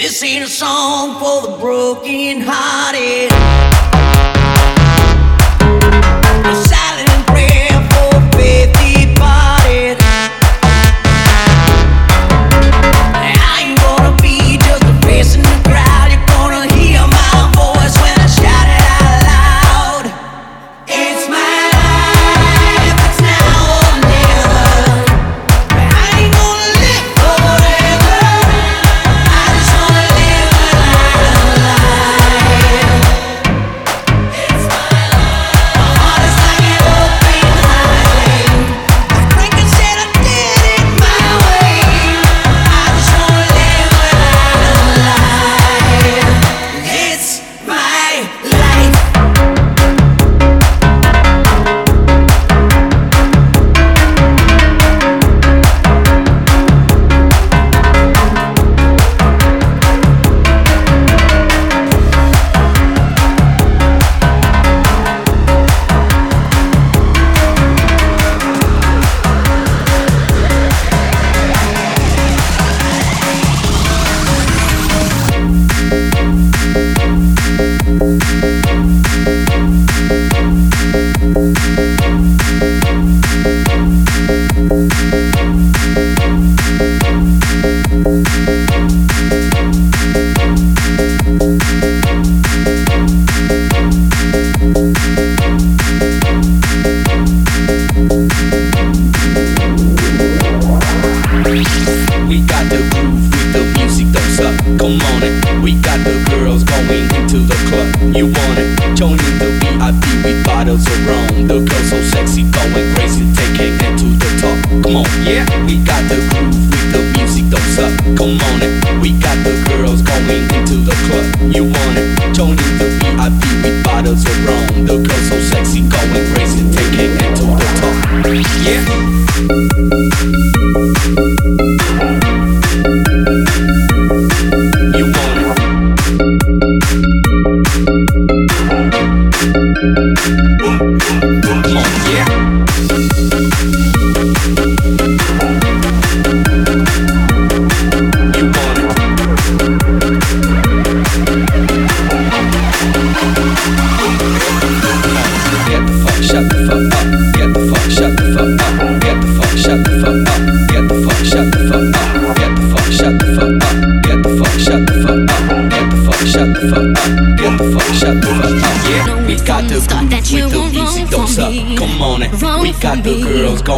This ain't a song for the broken hearted. We got the girls going into the club. You want it? Joining the VIP with bottles of rum. The girls fuck, shut the fuck up. Get the fuck, shut the fuck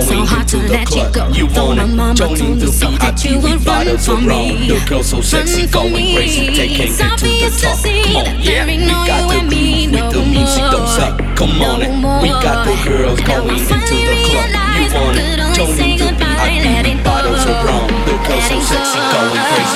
girls going into the club. You want it? Don't even Joining the VIP with bottles of rum. The girls so sexy, going crazy, taking it to the top. Come on, yeah, we got the groove with the music don't suck. Come on it. We got the girls going into the club. You want it? Don't Joining the VIP with bottles rum. The girls so sexy, going crazy.